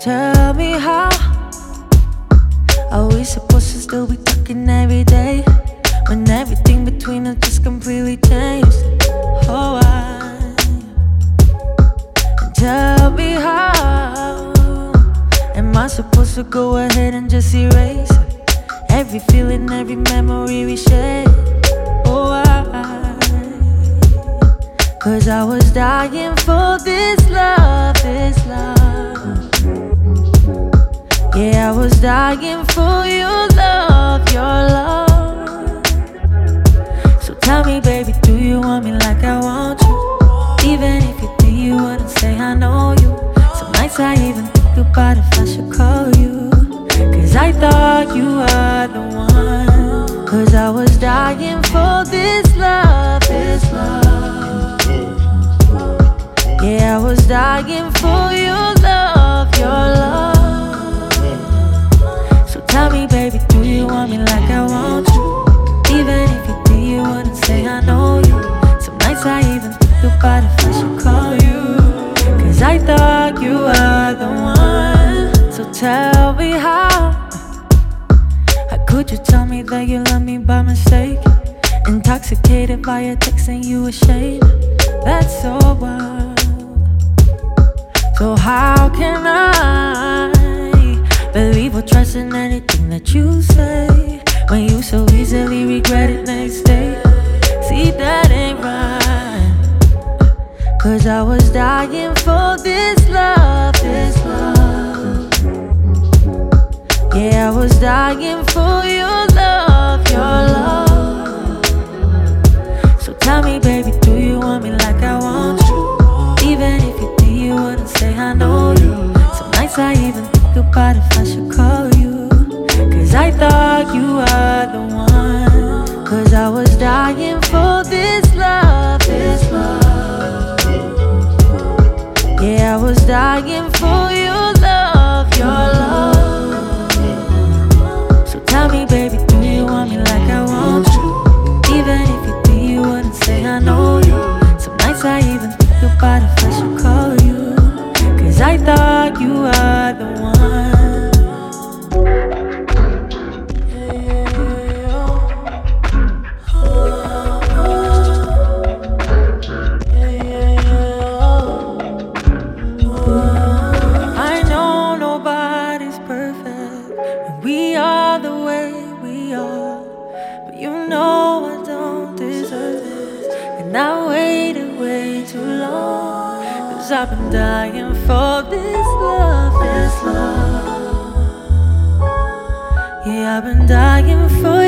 Tell me how are we supposed to still be talking every day when everything between us just completely changed? Oh, I tell me how am I supposed to go ahead and just erase every feeling, every memory we shared? Oh, I cause I was dying for this love, this love. Yeah, I was dying for your love, your love. So tell me, baby, do you want me like I want you? Even if you do, you wouldn't say I know you. Some nights I even think about if I should call you. Cause I thought you were the one. Cause I was dying for this love, this love. Yeah, I was dying for your like I want you? Even if you do, you wouldn't say I know you. Some nights I even think about if I should call you. Cause I thought you were the one. So tell me how. How could you tell me that you love me by mistake? Intoxicated by your text and you ashamed. That's so wild. So how can I believe or trust in anything that you say next day? See that ain't right. Cause I was dying for this love, this love. Yeah, I was dying for your love, your love. So tell me, baby, do you want me like I want you? Even if you do, you wouldn't say I know you. Some nights I even think about if I should call dying for and I waited way too long. Cause I've been dying for this love, this love. Yeah, I've been dying for you.